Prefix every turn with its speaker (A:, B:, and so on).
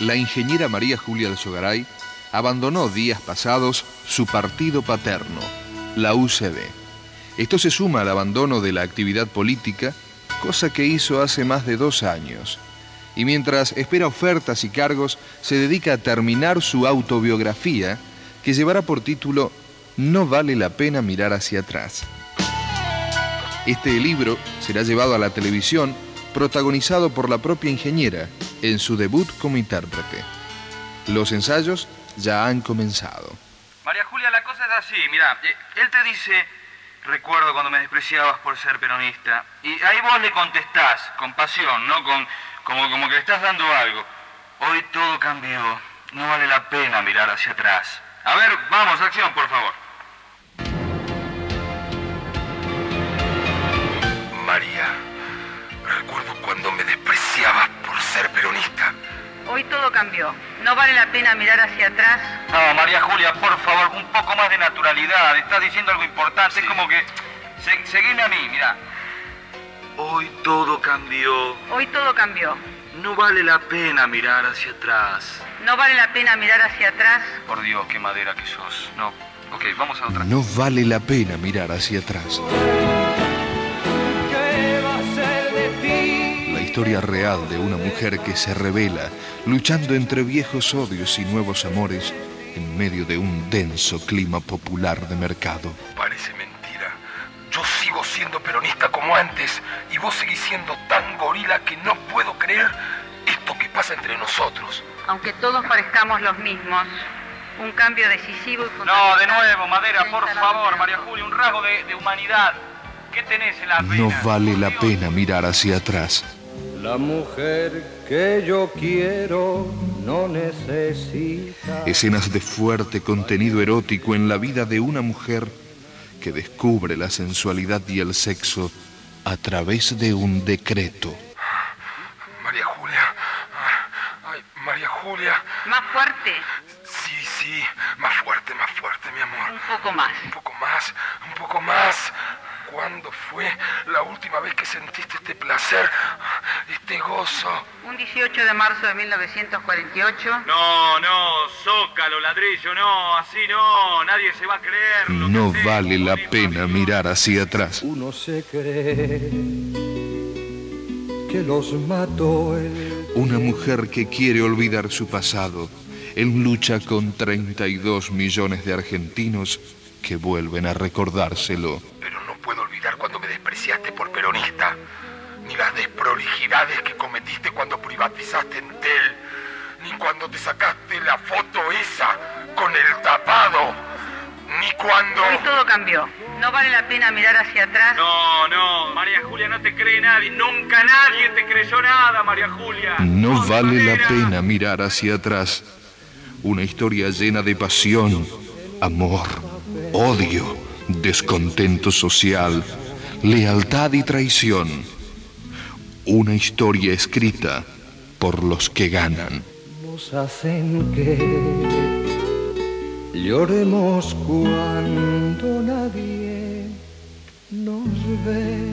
A: la ingeniera María Julia de Sogaray abandonó días pasados su partido paterno, la UCD. Esto se suma al abandono de la actividad política, cosa que hizo hace más de dos años. Y mientras espera ofertas y cargos, se dedica a terminar su autobiografía, que llevará por título No vale la pena mirar hacia atrás. Este libro será llevado a la televisión protagonizado por la propia ingeniera en su debut como intérprete. Los ensayos ya han comenzado.
B: María Julia, la cosa es así, mira, eh, él te dice, recuerdo cuando me despreciabas por ser peronista, y ahí vos le contestás, con pasión, ¿no? Con, como, como que le estás dando algo. Hoy todo cambió, no vale la pena mirar hacia atrás. A ver, vamos, acción, por favor.
C: María,
D: Hoy todo cambió. No vale la pena mirar hacia atrás.
B: No, María Julia, por favor, un poco más de naturalidad. Estás diciendo algo importante. Es como que. Se, seguime a mí, mira. Hoy todo cambió.
D: Hoy todo cambió.
B: No vale la pena mirar hacia atrás.
D: No vale la pena mirar hacia atrás.
B: Por Dios, qué madera que sos. No. Ok, vamos a otra.
A: No vale la pena mirar hacia atrás. Historia real de una mujer que se revela, luchando entre viejos odios y nuevos amores en medio de un denso clima popular de mercado.
C: Parece mentira. Yo sigo siendo peronista como antes y vos seguís siendo tan gorila que no puedo creer esto que pasa entre nosotros.
D: Aunque todos parezcamos los mismos, un cambio decisivo y
B: No, de nuevo, Madera, por favor, María Julia, un rasgo de, de humanidad. ¿Qué tenés en la
A: No vale la pena mirar hacia atrás.
E: La mujer que yo quiero no necesita.
A: Escenas de fuerte contenido erótico en la vida de una mujer que descubre la sensualidad y el sexo a través de un decreto.
C: María Julia. Ay, María Julia.
D: Más fuerte.
C: Sí, sí, más fuerte, más fuerte, mi amor.
D: Un poco más.
C: Un poco más, un poco más. ¿Cuándo fue la última vez que sentiste este placer, este gozo?
D: Un 18 de marzo de 1948.
B: No, no, zócalo, ladrillo, no, así no, nadie se va a creer.
A: No vale la pena mirar hacia atrás.
E: Uno se cree que los mató el
A: Una mujer que quiere olvidar su pasado en lucha con 32 millones de argentinos que vuelven a recordárselo.
C: Pero no puedo olvidar cuando me despreciaste por peronista, ni las desprolijidades que cometiste cuando privatizaste Entel, ni cuando te sacaste la foto esa con el tapado, ni cuando...
D: Hoy todo cambió. No vale la pena mirar hacia atrás.
B: No, no, María Julia no te cree nadie, nunca nadie te creyó nada, María Julia.
A: No vale la pena mirar hacia atrás. Una historia llena de pasión, amor, odio, descontento social, lealtad y traición. Una historia escrita por los que ganan.
E: nos hacen que lloremos cuando nadie nos ve.